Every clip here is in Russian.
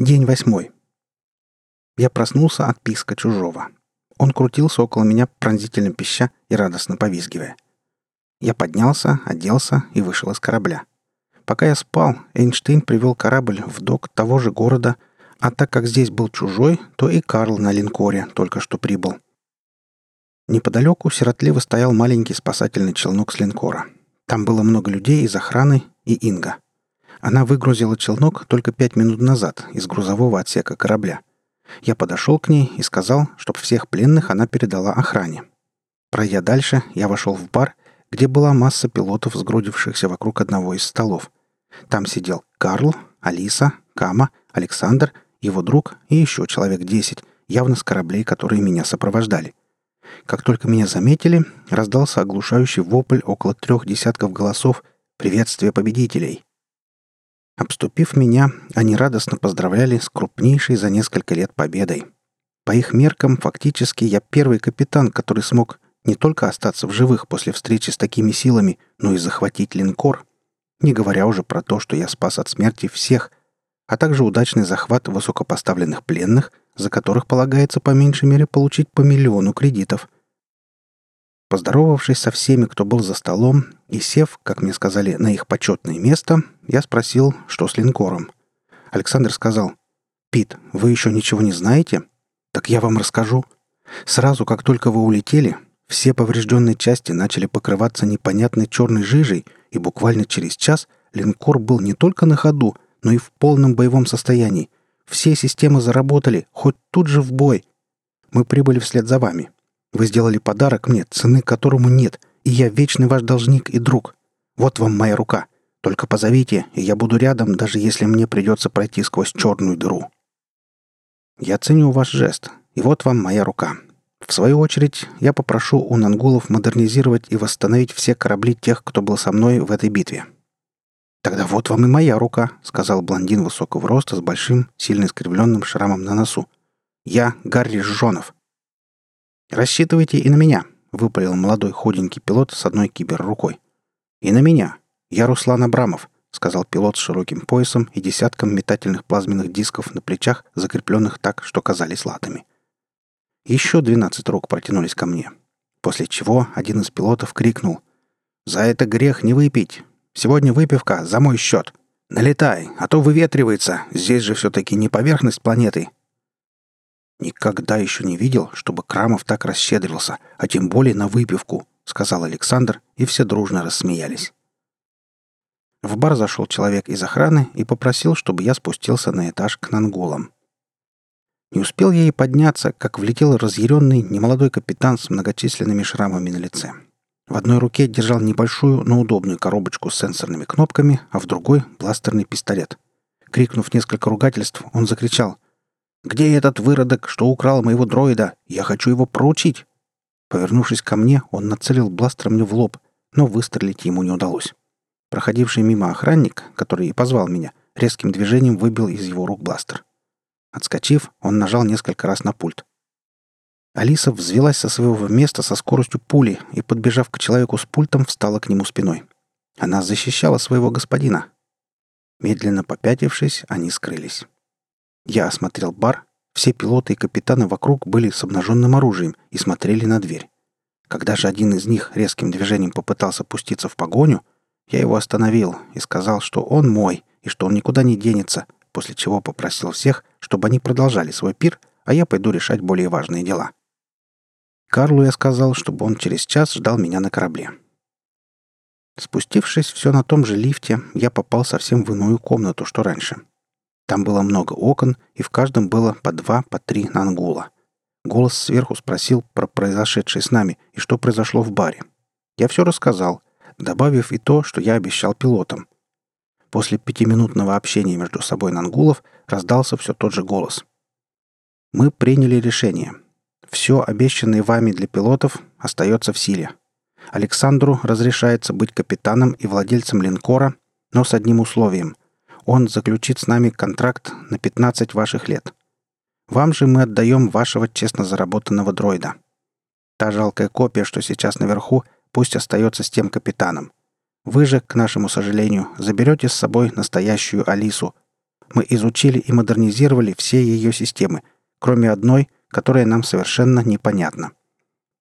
День восьмой. Я проснулся от писка чужого. Он крутился около меня пронзительно пища и радостно повизгивая. Я поднялся, оделся и вышел из корабля. Пока я спал, Эйнштейн привел корабль в док того же города, а так как здесь был чужой, то и Карл на линкоре только что прибыл. Неподалеку сиротливо стоял маленький спасательный челнок с линкора. Там было много людей из охраны и Инга. Она выгрузила челнок только пять минут назад из грузового отсека корабля. Я подошел к ней и сказал, чтобы всех пленных она передала охране. Пройдя дальше, я вошел в бар, где была масса пилотов, сгрудившихся вокруг одного из столов. Там сидел Карл, Алиса, Кама, Александр, его друг и еще человек десять, явно с кораблей, которые меня сопровождали. Как только меня заметили, раздался оглушающий вопль около трех десятков голосов «Приветствие победителей!». Обступив меня, они радостно поздравляли с крупнейшей за несколько лет победой. По их меркам, фактически, я первый капитан, который смог не только остаться в живых после встречи с такими силами, но и захватить линкор, не говоря уже про то, что я спас от смерти всех, а также удачный захват высокопоставленных пленных, за которых полагается по меньшей мере получить по миллиону кредитов. Поздоровавшись со всеми, кто был за столом, и сев, как мне сказали, на их почетное место, я спросил, что с линкором. Александр сказал, «Пит, вы еще ничего не знаете? Так я вам расскажу. Сразу, как только вы улетели, все поврежденные части начали покрываться непонятной черной жижей, и буквально через час линкор был не только на ходу, но и в полном боевом состоянии. Все системы заработали, хоть тут же в бой. Мы прибыли вслед за вами. Вы сделали подарок мне, цены которому нет, и я вечный ваш должник и друг. Вот вам моя рука. Только позовите, и я буду рядом, даже если мне придется пройти сквозь черную дыру. Я ценю ваш жест, и вот вам моя рука. В свою очередь, я попрошу у нангулов модернизировать и восстановить все корабли тех, кто был со мной в этой битве. «Тогда вот вам и моя рука», — сказал блондин высокого роста с большим, сильно искривленным шрамом на носу. «Я Гарри Жжонов». «Рассчитывайте и на меня», — выпалил молодой худенький пилот с одной киберрукой. «И на меня. Я Руслан Абрамов», — сказал пилот с широким поясом и десятком метательных плазменных дисков на плечах, закрепленных так, что казались латами. Еще двенадцать рук протянулись ко мне. После чего один из пилотов крикнул «За это грех не выпить! Сегодня выпивка за мой счет! Налетай, а то выветривается, здесь же все-таки не поверхность планеты!» «Никогда еще не видел, чтобы Крамов так расщедрился, а тем более на выпивку», — сказал Александр, и все дружно рассмеялись. В бар зашел человек из охраны и попросил, чтобы я спустился на этаж к нангулам. Не успел я и подняться, как влетел разъяренный немолодой капитан с многочисленными шрамами на лице. В одной руке держал небольшую, но удобную коробочку с сенсорными кнопками, а в другой — бластерный пистолет. Крикнув несколько ругательств, он закричал «Где этот выродок, что украл моего дроида? Я хочу его проучить!» Повернувшись ко мне, он нацелил бластер мне в лоб, но выстрелить ему не удалось. Проходивший мимо охранник, который и позвал меня, резким движением выбил из его рук бластер. Отскочив, он нажал несколько раз на пульт. Алиса взвелась со своего места со скоростью пули и, подбежав к человеку с пультом, встала к нему спиной. Она защищала своего господина. Медленно попятившись, они скрылись. Я осмотрел бар. Все пилоты и капитаны вокруг были с обнаженным оружием и смотрели на дверь. Когда же один из них резким движением попытался пуститься в погоню, я его остановил и сказал, что он мой и что он никуда не денется, после чего попросил всех, чтобы они продолжали свой пир, а я пойду решать более важные дела. Карлу я сказал, чтобы он через час ждал меня на корабле. Спустившись все на том же лифте, я попал совсем в иную комнату, что раньше. Там было много окон, и в каждом было по два, по три нангула. Голос сверху спросил про произошедшее с нами и что произошло в баре. Я все рассказал, добавив и то, что я обещал пилотам. После пятиминутного общения между собой нангулов раздался все тот же голос. «Мы приняли решение. Все обещанное вами для пилотов остается в силе. Александру разрешается быть капитаном и владельцем линкора, но с одним условием. Он заключит с нами контракт на 15 ваших лет. Вам же мы отдаем вашего честно заработанного дроида. Та жалкая копия, что сейчас наверху, пусть остается с тем капитаном. Вы же, к нашему сожалению, заберете с собой настоящую Алису. мы изучили и модернизировали все ее системы, кроме одной, которая нам совершенно непонятна.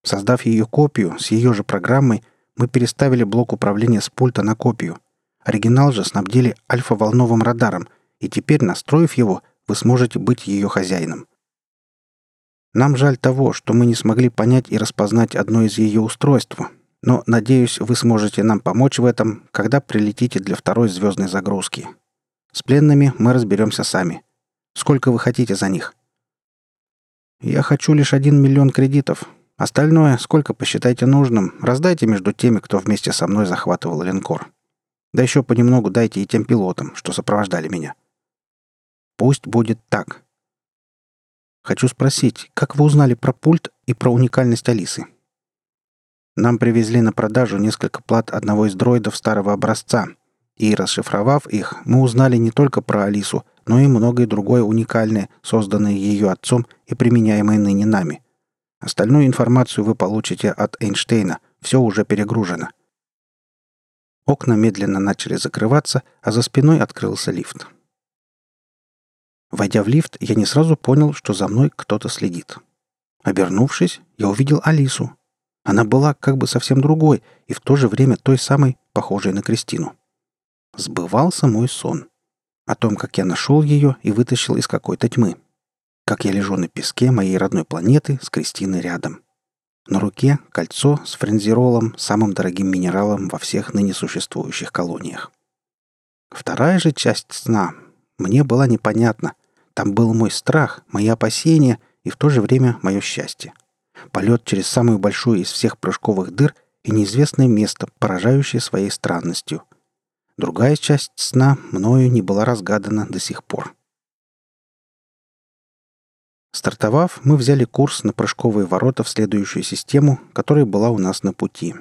Создав ее копию с ее же программой, мы переставили блок управления с пульта на копию. Оригинал же снабдили альфа-волновым радаром, и теперь, настроив его, вы сможете быть ее хозяином. Нам жаль того, что мы не смогли понять и распознать одно из ее устройств, но, надеюсь, вы сможете нам помочь в этом, когда прилетите для второй звездной загрузки. С пленными мы разберемся сами. Сколько вы хотите за них? Я хочу лишь один миллион кредитов. Остальное, сколько посчитайте нужным, раздайте между теми, кто вместе со мной захватывал линкор. Да еще понемногу дайте и тем пилотам, что сопровождали меня. Пусть будет так. Хочу спросить, как вы узнали про пульт и про уникальность Алисы? Нам привезли на продажу несколько плат одного из дроидов старого образца, и, расшифровав их, мы узнали не только про Алису, но и многое другое уникальное, созданное ее отцом и применяемое ныне нами. Остальную информацию вы получите от Эйнштейна, все уже перегружено. Окна медленно начали закрываться, а за спиной открылся лифт. Войдя в лифт, я не сразу понял, что за мной кто-то следит. Обернувшись, я увидел Алису. Она была как бы совсем другой и в то же время той самой, похожей на Кристину. Сбывался мой сон. О том, как я нашел ее и вытащил из какой-то тьмы. Как я лежу на песке моей родной планеты с Кристиной рядом. На руке кольцо с френзиролом, самым дорогим минералом во всех ныне существующих колониях. Вторая же часть сна мне была непонятна. Там был мой страх, мои опасения и в то же время мое счастье. Полет через самую большую из всех прыжковых дыр и неизвестное место, поражающее своей странностью. Другая часть сна мною не была разгадана до сих пор. Стартовав, мы взяли курс на прыжковые ворота в следующую систему, которая была у нас на пути.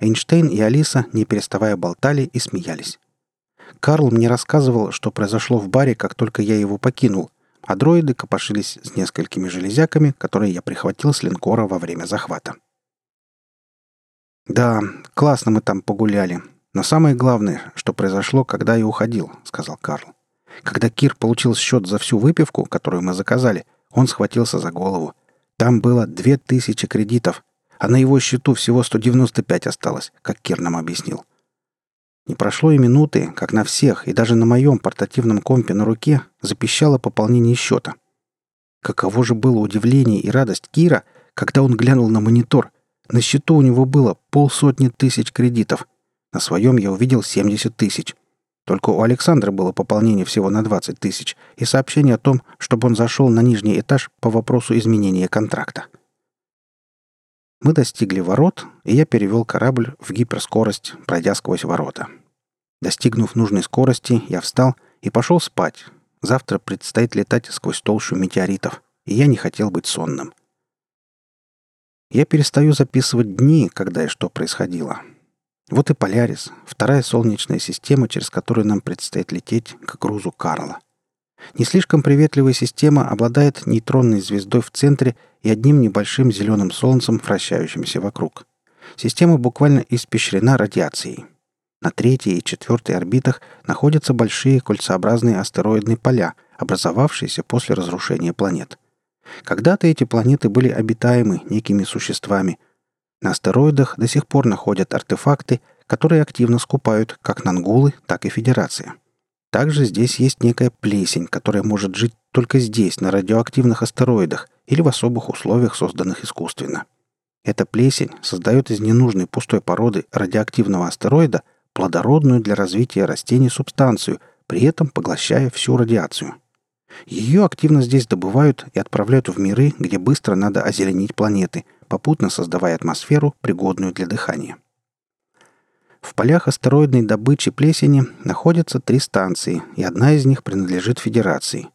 Эйнштейн и Алиса, не переставая, болтали и смеялись. Карл мне рассказывал, что произошло в баре, как только я его покинул, а дроиды копошились с несколькими железяками, которые я прихватил с линкора во время захвата. «Да, классно мы там погуляли», но самое главное, что произошло, когда я уходил, сказал Карл. Когда Кир получил счет за всю выпивку, которую мы заказали, он схватился за голову. Там было две тысячи кредитов, а на его счету всего 195 осталось, как Кир нам объяснил. Не прошло и минуты, как на всех, и даже на моем портативном компе на руке запищало пополнение счета. Каково же было удивление и радость Кира, когда он глянул на монитор. На счету у него было полсотни тысяч кредитов — на своем я увидел 70 тысяч. Только у Александра было пополнение всего на 20 тысяч и сообщение о том, чтобы он зашел на нижний этаж по вопросу изменения контракта. Мы достигли ворот, и я перевел корабль в гиперскорость, пройдя сквозь ворота. Достигнув нужной скорости, я встал и пошел спать. Завтра предстоит летать сквозь толщу метеоритов, и я не хотел быть сонным. Я перестаю записывать дни, когда и что происходило. Вот и Полярис, вторая солнечная система, через которую нам предстоит лететь к грузу Карла. Не слишком приветливая система обладает нейтронной звездой в центре и одним небольшим зеленым солнцем, вращающимся вокруг. Система буквально испещрена радиацией. На третьей и четвертой орбитах находятся большие кольцеобразные астероидные поля, образовавшиеся после разрушения планет. Когда-то эти планеты были обитаемы некими существами, на астероидах до сих пор находят артефакты, которые активно скупают как нангулы, так и Федерация. Также здесь есть некая плесень, которая может жить только здесь, на радиоактивных астероидах или в особых условиях, созданных искусственно. Эта плесень создает из ненужной пустой породы радиоактивного астероида плодородную для развития растений субстанцию, при этом поглощая всю радиацию. Ее активно здесь добывают и отправляют в миры, где быстро надо озеленить планеты – попутно создавая атмосферу, пригодную для дыхания. В полях астероидной добычи плесени находятся три станции, и одна из них принадлежит Федерации.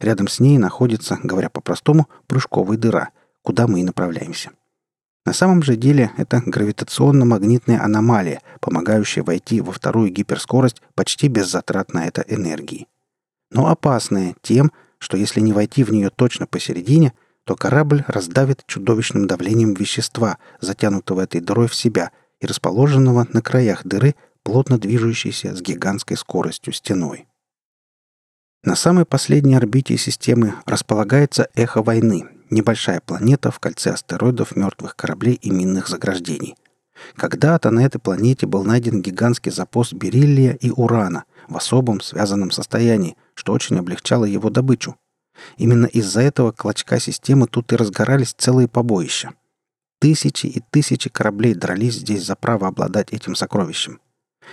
Рядом с ней находится, говоря по-простому, прыжковая дыра, куда мы и направляемся. На самом же деле это гравитационно-магнитная аномалия, помогающая войти во вторую гиперскорость почти без затрат на это энергии. Но опасная тем, что если не войти в нее точно посередине – то корабль раздавит чудовищным давлением вещества, затянутого этой дырой в себя и расположенного на краях дыры, плотно движущейся с гигантской скоростью стеной. На самой последней орбите системы располагается эхо войны, небольшая планета в кольце астероидов мертвых кораблей и минных заграждений. Когда-то на этой планете был найден гигантский запас бериллия и урана в особом связанном состоянии, что очень облегчало его добычу. Именно из-за этого клочка системы тут и разгорались целые побоища. Тысячи и тысячи кораблей дрались здесь за право обладать этим сокровищем.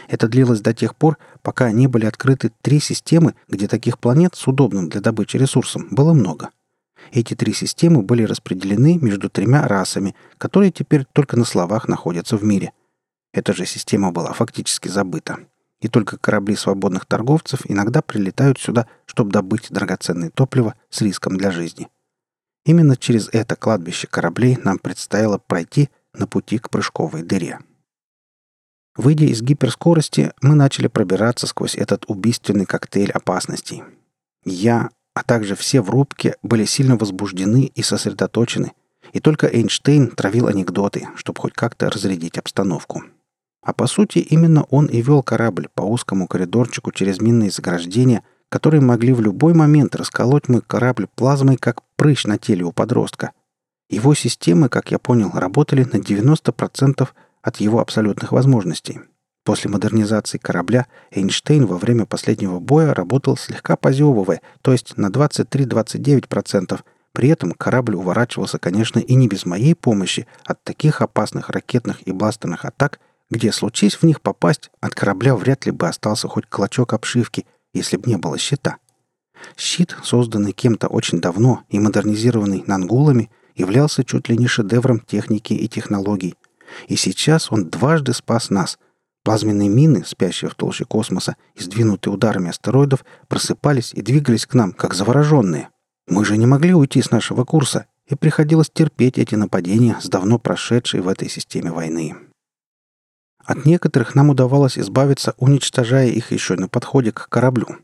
Это длилось до тех пор, пока не были открыты три системы, где таких планет с удобным для добычи ресурсом было много. Эти три системы были распределены между тремя расами, которые теперь только на словах находятся в мире. Эта же система была фактически забыта. И только корабли свободных торговцев иногда прилетают сюда, чтобы добыть драгоценное топливо с риском для жизни. Именно через это кладбище кораблей нам предстояло пройти на пути к прыжковой дыре. Выйдя из гиперскорости, мы начали пробираться сквозь этот убийственный коктейль опасностей. Я, а также все в рубке, были сильно возбуждены и сосредоточены, и только Эйнштейн травил анекдоты, чтобы хоть как-то разрядить обстановку. А по сути, именно он и вел корабль по узкому коридорчику через минные заграждения, которые могли в любой момент расколоть мой корабль плазмой, как прыщ на теле у подростка. Его системы, как я понял, работали на 90% от его абсолютных возможностей. После модернизации корабля Эйнштейн во время последнего боя работал слегка позевывая, то есть на 23-29%. При этом корабль уворачивался, конечно, и не без моей помощи от таких опасных ракетных и бластерных атак, где, случись в них попасть, от корабля вряд ли бы остался хоть клочок обшивки, если бы не было щита. Щит, созданный кем-то очень давно и модернизированный нангулами, являлся чуть ли не шедевром техники и технологий – и сейчас он дважды спас нас. Плазменные мины, спящие в толще космоса и сдвинутые ударами астероидов, просыпались и двигались к нам, как завороженные. Мы же не могли уйти с нашего курса, и приходилось терпеть эти нападения с давно прошедшей в этой системе войны. От некоторых нам удавалось избавиться, уничтожая их еще на подходе к кораблю.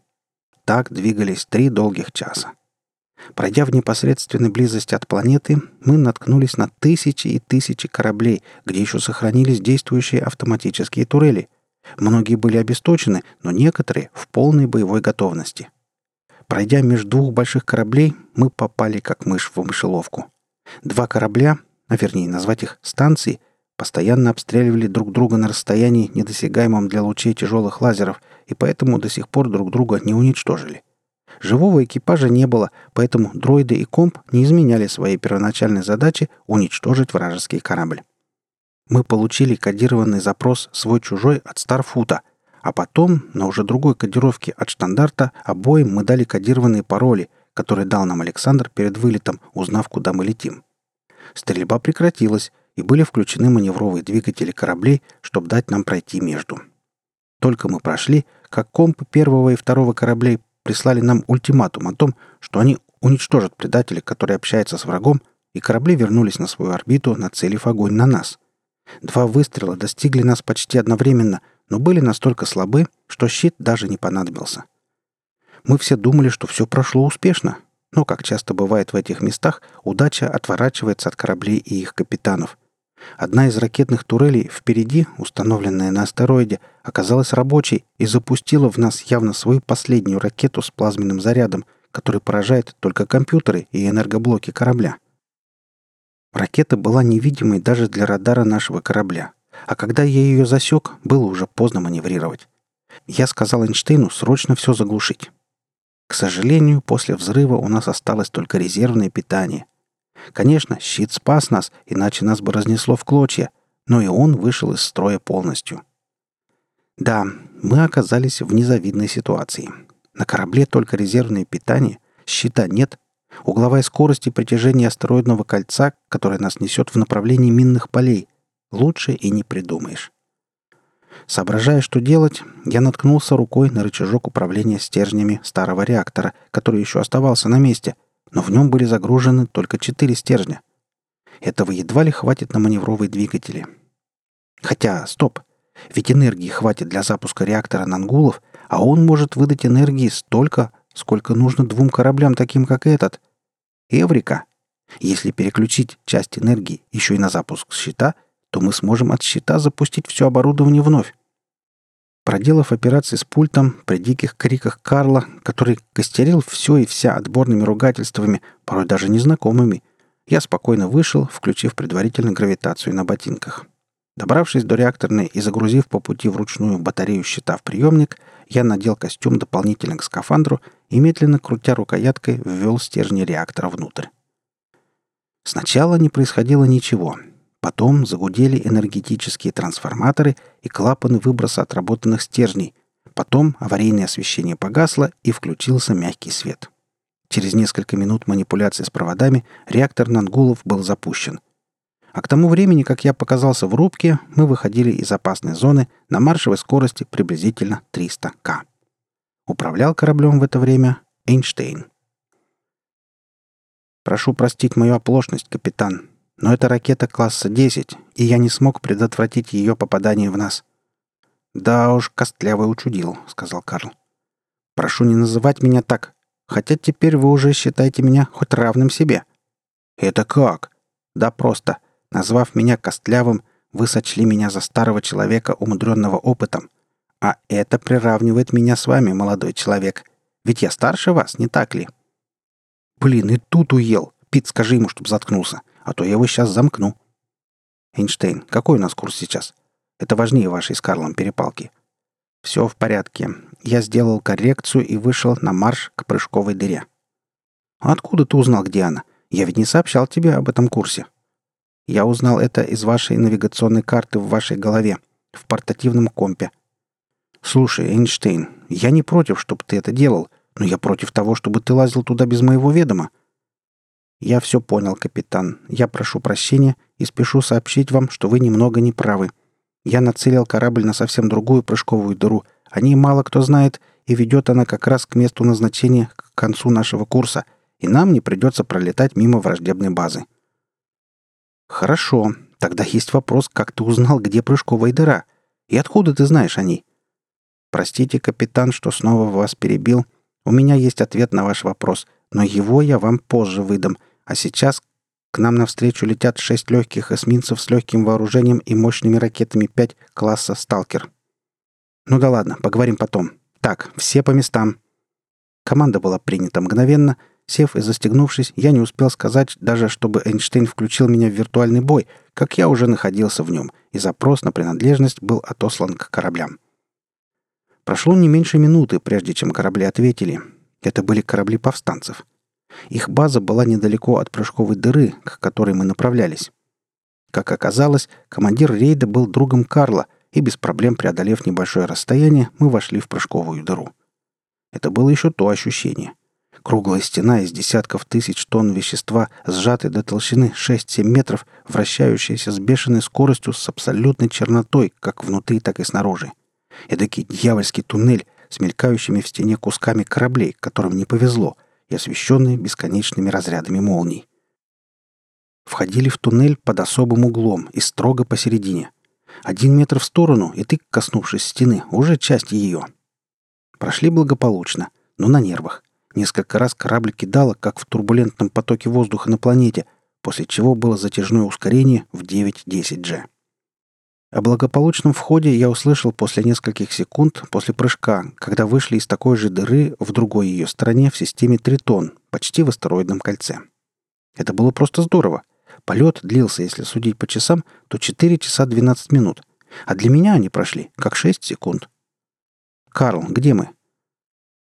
Так двигались три долгих часа. Пройдя в непосредственной близости от планеты, мы наткнулись на тысячи и тысячи кораблей, где еще сохранились действующие автоматические турели. Многие были обесточены, но некоторые в полной боевой готовности. Пройдя между двух больших кораблей, мы попали как мышь в мышеловку. Два корабля, а вернее назвать их станции, постоянно обстреливали друг друга на расстоянии, недосягаемом для лучей тяжелых лазеров, и поэтому до сих пор друг друга не уничтожили. Живого экипажа не было, поэтому дроиды и комп не изменяли своей первоначальной задачи уничтожить вражеский корабль. Мы получили кодированный запрос «свой-чужой» от Старфута, а потом, на уже другой кодировке от штандарта, обоим мы дали кодированные пароли, которые дал нам Александр перед вылетом, узнав, куда мы летим. Стрельба прекратилась, и были включены маневровые двигатели кораблей, чтобы дать нам пройти между. Только мы прошли, как комп первого и второго кораблей прислали нам ультиматум о том, что они уничтожат предателя, который общается с врагом, и корабли вернулись на свою орбиту, нацелив огонь на нас. Два выстрела достигли нас почти одновременно, но были настолько слабы, что щит даже не понадобился. Мы все думали, что все прошло успешно, но, как часто бывает в этих местах, удача отворачивается от кораблей и их капитанов – Одна из ракетных турелей впереди, установленная на астероиде, оказалась рабочей и запустила в нас явно свою последнюю ракету с плазменным зарядом, который поражает только компьютеры и энергоблоки корабля. Ракета была невидимой даже для радара нашего корабля, а когда я ее засек, было уже поздно маневрировать. Я сказал Эйнштейну срочно все заглушить. К сожалению, после взрыва у нас осталось только резервное питание — Конечно, щит спас нас, иначе нас бы разнесло в клочья, но и он вышел из строя полностью. Да, мы оказались в незавидной ситуации. На корабле только резервное питание, щита нет, угловая скорость и притяжение астероидного кольца, которое нас несет в направлении минных полей, лучше и не придумаешь. Соображая, что делать, я наткнулся рукой на рычажок управления стержнями старого реактора, который еще оставался на месте — но в нем были загружены только четыре стержня. Этого едва ли хватит на маневровые двигатели. Хотя, стоп, ведь энергии хватит для запуска реактора Нангулов, а он может выдать энергии столько, сколько нужно двум кораблям, таким как этот. Эврика! Если переключить часть энергии еще и на запуск щита, то мы сможем от щита запустить все оборудование вновь. Проделав операции с пультом, при диких криках Карла, который костерил все и вся отборными ругательствами, порой даже незнакомыми, я спокойно вышел, включив предварительно гравитацию на ботинках. Добравшись до реакторной и загрузив по пути вручную батарею щита в приемник, я надел костюм дополнительно к скафандру и, медленно крутя рукояткой, ввел стержни реактора внутрь. Сначала не происходило ничего — Потом загудели энергетические трансформаторы и клапаны выброса отработанных стержней. Потом аварийное освещение погасло и включился мягкий свет. Через несколько минут манипуляции с проводами реактор Нангулов был запущен. А к тому времени, как я показался в рубке, мы выходили из опасной зоны на маршевой скорости приблизительно 300 к. Управлял кораблем в это время Эйнштейн. «Прошу простить мою оплошность, капитан», но это ракета класса 10, и я не смог предотвратить ее попадание в нас. «Да уж, костлявый учудил», — сказал Карл. «Прошу не называть меня так, хотя теперь вы уже считаете меня хоть равным себе». «Это как?» «Да просто. Назвав меня костлявым, вы сочли меня за старого человека, умудренного опытом. А это приравнивает меня с вами, молодой человек. Ведь я старше вас, не так ли?» «Блин, и тут уел. Пит, скажи ему, чтоб заткнулся а то я его сейчас замкну. Эйнштейн, какой у нас курс сейчас? Это важнее вашей с Карлом перепалки. Все в порядке. Я сделал коррекцию и вышел на марш к прыжковой дыре. Откуда ты узнал, где она? Я ведь не сообщал тебе об этом курсе. Я узнал это из вашей навигационной карты в вашей голове, в портативном компе. Слушай, Эйнштейн, я не против, чтобы ты это делал, но я против того, чтобы ты лазил туда без моего ведома. «Я все понял, капитан. Я прошу прощения и спешу сообщить вам, что вы немного не правы. Я нацелил корабль на совсем другую прыжковую дыру. О ней мало кто знает, и ведет она как раз к месту назначения, к концу нашего курса, и нам не придется пролетать мимо враждебной базы». «Хорошо. Тогда есть вопрос, как ты узнал, где прыжковая дыра? И откуда ты знаешь о ней?» «Простите, капитан, что снова вас перебил. У меня есть ответ на ваш вопрос, но его я вам позже выдам, а сейчас к нам навстречу летят шесть легких эсминцев с легким вооружением и мощными ракетами 5 класса «Сталкер». Ну да ладно, поговорим потом. Так, все по местам. Команда была принята мгновенно. Сев и застегнувшись, я не успел сказать даже, чтобы Эйнштейн включил меня в виртуальный бой, как я уже находился в нем, и запрос на принадлежность был отослан к кораблям. Прошло не меньше минуты, прежде чем корабли ответили. Это были корабли повстанцев — их база была недалеко от прыжковой дыры, к которой мы направлялись. Как оказалось, командир рейда был другом Карла, и без проблем преодолев небольшое расстояние, мы вошли в прыжковую дыру. Это было еще то ощущение. Круглая стена из десятков тысяч тонн вещества, сжатой до толщины 6-7 метров, вращающаяся с бешеной скоростью с абсолютной чернотой, как внутри, так и снаружи. Эдакий дьявольский туннель с мелькающими в стене кусками кораблей, которым не повезло — и освещенные бесконечными разрядами молний. Входили в туннель под особым углом и строго посередине. Один метр в сторону, и ты, коснувшись стены, уже часть ее. Прошли благополучно, но на нервах. Несколько раз корабль кидало, как в турбулентном потоке воздуха на планете, после чего было затяжное ускорение в 9-10 G. О благополучном входе я услышал после нескольких секунд после прыжка, когда вышли из такой же дыры в другой ее стороне в системе Тритон, почти в астероидном кольце. Это было просто здорово. Полет длился, если судить по часам, то 4 часа 12 минут. А для меня они прошли как 6 секунд. «Карл, где мы?»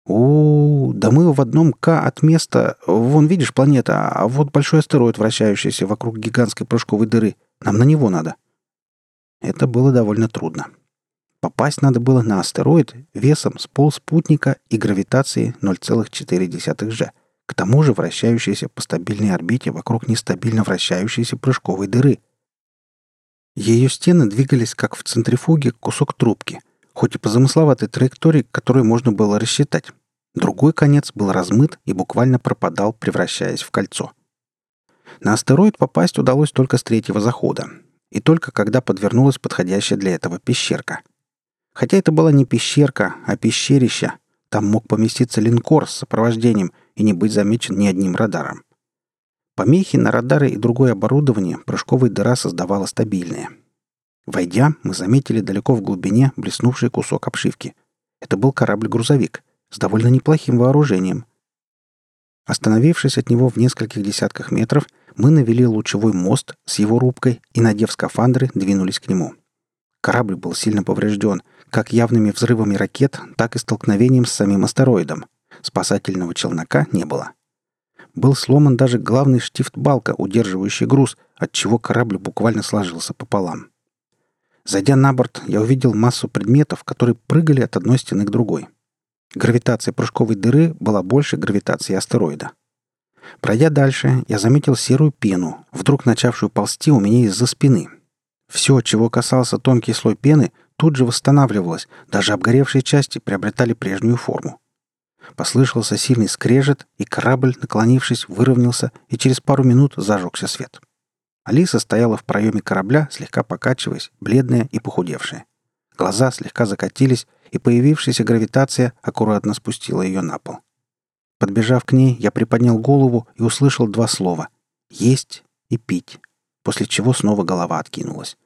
«О, да мы в одном К от места... Вон, видишь, планета, а вот большой астероид, вращающийся вокруг гигантской прыжковой дыры. Нам на него надо». Это было довольно трудно. Попасть надо было на астероид весом с полспутника и гравитацией 0,4 g, к тому же вращающийся по стабильной орбите вокруг нестабильно вращающейся прыжковой дыры. Ее стены двигались как в центрифуге кусок трубки, хоть и по замысловатой траектории, которую можно было рассчитать. Другой конец был размыт и буквально пропадал, превращаясь в кольцо. На астероид попасть удалось только с третьего захода, и только когда подвернулась подходящая для этого пещерка. Хотя это была не пещерка, а пещерище, там мог поместиться линкор с сопровождением и не быть замечен ни одним радаром. Помехи на радары и другое оборудование прыжковая дыра создавала стабильные. Войдя, мы заметили далеко в глубине блеснувший кусок обшивки. Это был корабль-грузовик с довольно неплохим вооружением. Остановившись от него в нескольких десятках метров, мы навели лучевой мост с его рубкой и, надев скафандры, двинулись к нему. Корабль был сильно поврежден, как явными взрывами ракет, так и столкновением с самим астероидом. Спасательного челнока не было. Был сломан даже главный штифт балка, удерживающий груз, отчего корабль буквально сложился пополам. Зайдя на борт, я увидел массу предметов, которые прыгали от одной стены к другой. Гравитация прыжковой дыры была больше гравитации астероида. Пройдя дальше, я заметил серую пену, вдруг начавшую ползти у меня из-за спины. Все, чего касался тонкий слой пены, тут же восстанавливалось, даже обгоревшие части приобретали прежнюю форму. Послышался сильный скрежет, и корабль, наклонившись, выровнялся, и через пару минут зажегся свет. Алиса стояла в проеме корабля, слегка покачиваясь, бледная и похудевшая. Глаза слегка закатились, и появившаяся гравитация аккуратно спустила ее на пол. Подбежав к ней, я приподнял голову и услышал два слова «есть» и «пить», после чего снова голова откинулась.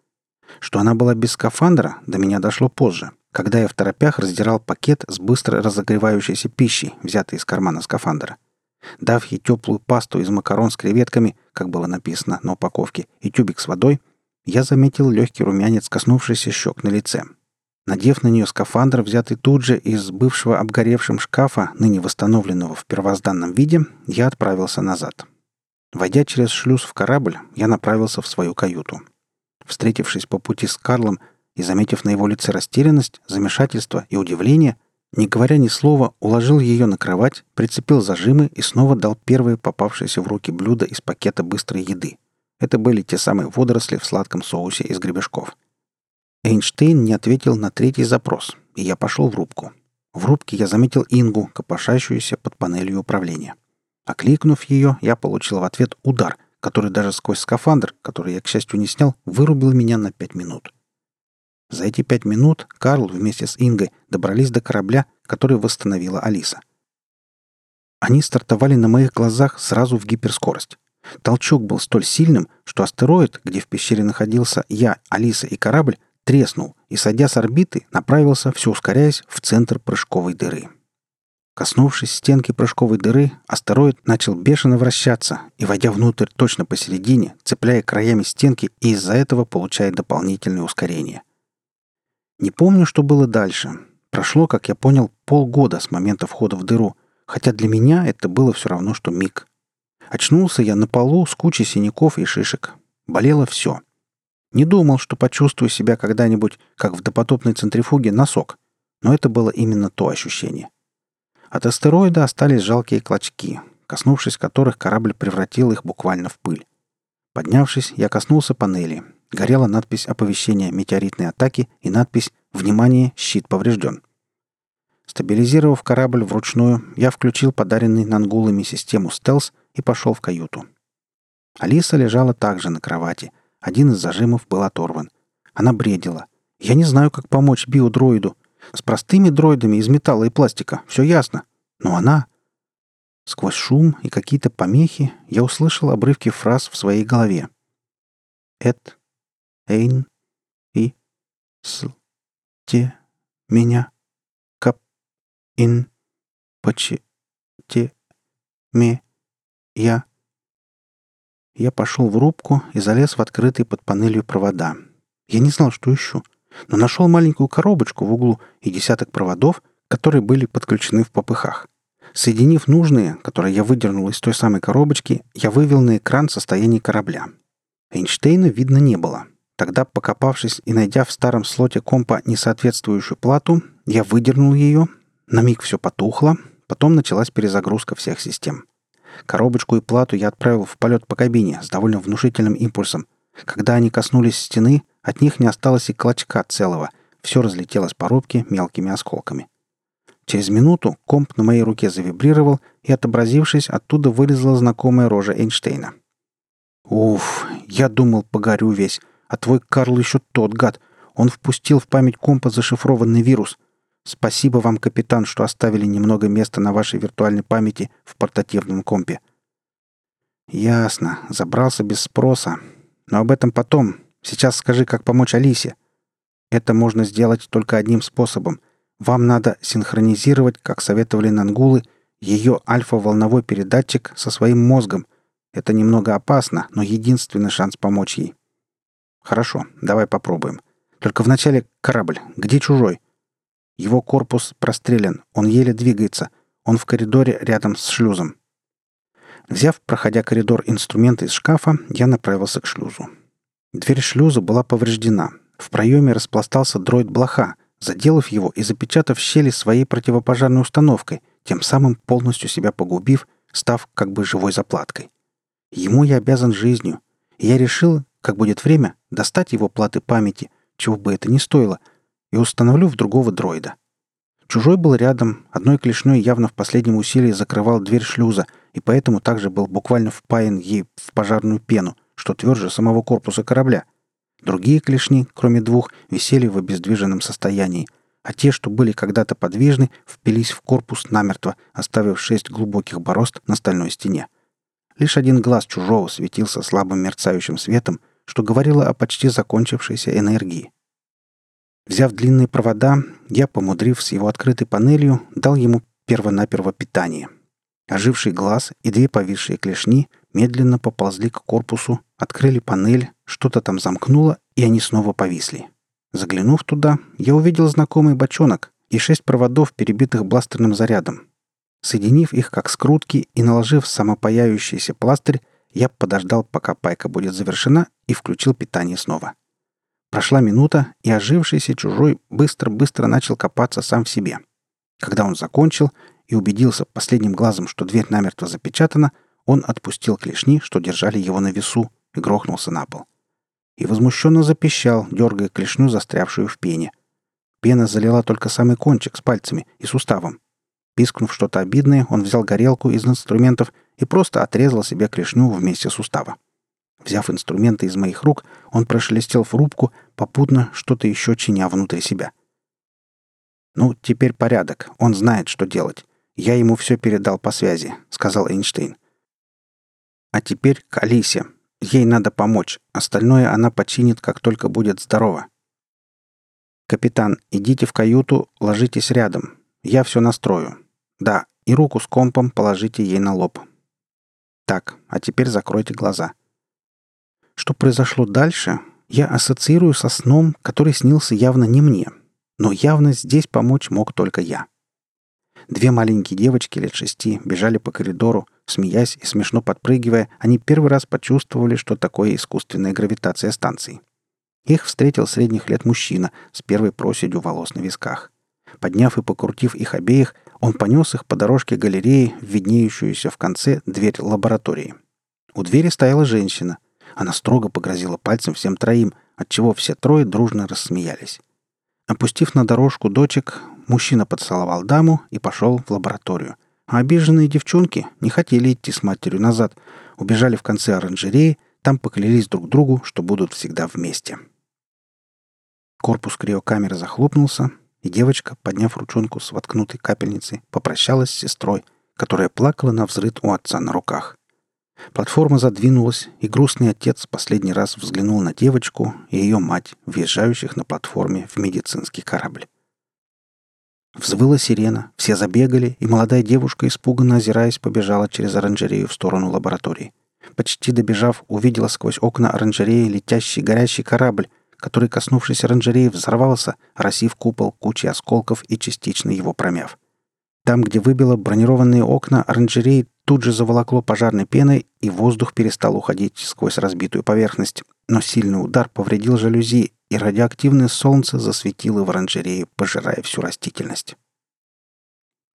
Что она была без скафандра, до меня дошло позже, когда я в торопях раздирал пакет с быстро разогревающейся пищей, взятой из кармана скафандра. Дав ей теплую пасту из макарон с креветками, как было написано на упаковке, и тюбик с водой, я заметил легкий румянец, коснувшийся щек на лице. Надев на нее скафандр, взятый тут же из бывшего обгоревшим шкафа, ныне восстановленного в первозданном виде, я отправился назад. Войдя через шлюз в корабль, я направился в свою каюту. Встретившись по пути с Карлом и заметив на его лице растерянность, замешательство и удивление, не говоря ни слова, уложил ее на кровать, прицепил зажимы и снова дал первое попавшееся в руки блюдо из пакета быстрой еды. Это были те самые водоросли в сладком соусе из гребешков – Эйнштейн не ответил на третий запрос, и я пошел в рубку. В рубке я заметил Ингу, копошащуюся под панелью управления. Окликнув ее, я получил в ответ удар, который даже сквозь скафандр, который я, к счастью, не снял, вырубил меня на пять минут. За эти пять минут Карл вместе с Ингой добрались до корабля, который восстановила Алиса. Они стартовали на моих глазах сразу в гиперскорость. Толчок был столь сильным, что астероид, где в пещере находился я, Алиса и корабль, треснул и, сойдя с орбиты, направился, все ускоряясь, в центр прыжковой дыры. Коснувшись стенки прыжковой дыры, астероид начал бешено вращаться и, войдя внутрь точно посередине, цепляя краями стенки и из-за этого получая дополнительное ускорение. Не помню, что было дальше. Прошло, как я понял, полгода с момента входа в дыру, хотя для меня это было все равно, что миг. Очнулся я на полу с кучей синяков и шишек. Болело все. Не думал, что почувствую себя когда-нибудь, как в допотопной центрифуге, носок. Но это было именно то ощущение. От астероида остались жалкие клочки, коснувшись которых корабль превратил их буквально в пыль. Поднявшись, я коснулся панели. Горела надпись оповещения метеоритной атаки и надпись «Внимание! Щит поврежден». Стабилизировав корабль вручную, я включил подаренный нангулами систему «Стелс» и пошел в каюту. Алиса лежала также на кровати, один из зажимов был оторван. Она бредила. «Я не знаю, как помочь биодроиду. С простыми дроидами из металла и пластика. Все ясно. Но она...» Сквозь шум и какие-то помехи я услышал обрывки фраз в своей голове. «Эт, Эйн, И, С, Те, Меня, Кап, Ин, Почи, Те, Ме, Я, я пошел в рубку и залез в открытые под панелью провода. Я не знал, что ищу, но нашел маленькую коробочку в углу и десяток проводов, которые были подключены в попыхах. Соединив нужные, которые я выдернул из той самой коробочки, я вывел на экран состояние корабля. Эйнштейна видно не было. Тогда, покопавшись и найдя в старом слоте компа несоответствующую плату, я выдернул ее, на миг все потухло, потом началась перезагрузка всех систем. Коробочку и плату я отправил в полет по кабине с довольно внушительным импульсом. Когда они коснулись стены, от них не осталось и клочка целого. Все разлетелось по рубке мелкими осколками. Через минуту комп на моей руке завибрировал, и, отобразившись, оттуда вылезла знакомая рожа Эйнштейна. «Уф, я думал, погорю весь, а твой Карл еще тот гад. Он впустил в память компа зашифрованный вирус. Спасибо вам, капитан, что оставили немного места на вашей виртуальной памяти в портативном компе. Ясно. Забрался без спроса. Но об этом потом. Сейчас скажи, как помочь Алисе». «Это можно сделать только одним способом. Вам надо синхронизировать, как советовали нангулы, ее альфа-волновой передатчик со своим мозгом. Это немного опасно, но единственный шанс помочь ей». «Хорошо, давай попробуем. Только вначале корабль. Где чужой?» Его корпус прострелен, он еле двигается. Он в коридоре рядом с шлюзом. Взяв, проходя коридор, инструменты из шкафа, я направился к шлюзу. Дверь шлюза была повреждена. В проеме распластался дроид блоха, заделав его и запечатав щели своей противопожарной установкой, тем самым полностью себя погубив, став как бы живой заплаткой. Ему я обязан жизнью, и я решил, как будет время, достать его платы памяти, чего бы это ни стоило, и установлю в другого дроида — Чужой был рядом, одной клешней явно в последнем усилии закрывал дверь шлюза, и поэтому также был буквально впаян ей в пожарную пену, что тверже самого корпуса корабля. Другие клешни, кроме двух, висели в обездвиженном состоянии, а те, что были когда-то подвижны, впились в корпус намертво, оставив шесть глубоких борозд на стальной стене. Лишь один глаз чужого светился слабым мерцающим светом, что говорило о почти закончившейся энергии. Взяв длинные провода, я, помудрив с его открытой панелью, дал ему первонаперво питание. Оживший глаз и две повисшие клешни медленно поползли к корпусу, открыли панель, что-то там замкнуло, и они снова повисли. Заглянув туда, я увидел знакомый бочонок и шесть проводов, перебитых бластерным зарядом. Соединив их как скрутки и наложив самопаяющийся пластырь, я подождал, пока пайка будет завершена, и включил питание снова. — Прошла минута, и ожившийся чужой быстро-быстро начал копаться сам в себе. Когда он закончил и убедился последним глазом, что дверь намертво запечатана, он отпустил клешни, что держали его на весу, и грохнулся на пол. И возмущенно запищал, дергая клешню, застрявшую в пене. Пена залила только самый кончик с пальцами и суставом. Пискнув что-то обидное, он взял горелку из инструментов и просто отрезал себе клешню вместе сустава. Взяв инструменты из моих рук, он прошелестел в рубку, попутно что-то еще чиня внутри себя. «Ну, теперь порядок. Он знает, что делать. Я ему все передал по связи», — сказал Эйнштейн. «А теперь к Алисе. Ей надо помочь. Остальное она починит, как только будет здорова». «Капитан, идите в каюту, ложитесь рядом. Я все настрою. Да, и руку с компом положите ей на лоб. Так, а теперь закройте глаза». Что произошло дальше, я ассоциирую со сном, который снился явно не мне. Но явно здесь помочь мог только я. Две маленькие девочки лет шести бежали по коридору, смеясь и смешно подпрыгивая, они первый раз почувствовали, что такое искусственная гравитация станции. Их встретил средних лет мужчина с первой проседью волос на висках. Подняв и покрутив их обеих, он понес их по дорожке галереи, виднеющуюся в конце дверь лаборатории. У двери стояла женщина, она строго погрозила пальцем всем троим, отчего все трое дружно рассмеялись. Опустив на дорожку дочек, мужчина поцеловал даму и пошел в лабораторию. А обиженные девчонки не хотели идти с матерью назад, убежали в конце оранжереи, там поклялись друг другу, что будут всегда вместе. Корпус криокамеры захлопнулся, и девочка, подняв ручонку с воткнутой капельницей, попрощалась с сестрой, которая плакала на взрыт у отца на руках. Платформа задвинулась, и грустный отец последний раз взглянул на девочку и ее мать, въезжающих на платформе в медицинский корабль. Взвыла сирена, все забегали, и молодая девушка, испуганно озираясь, побежала через оранжерею в сторону лаборатории. Почти добежав, увидела сквозь окна оранжереи летящий горящий корабль, который, коснувшись оранжереи, взорвался, росив купол кучей осколков и частично его промяв. Там, где выбило бронированные окна оранжереи, тут же заволокло пожарной пеной, и воздух перестал уходить сквозь разбитую поверхность. Но сильный удар повредил жалюзи, и радиоактивное солнце засветило в оранжерее, пожирая всю растительность.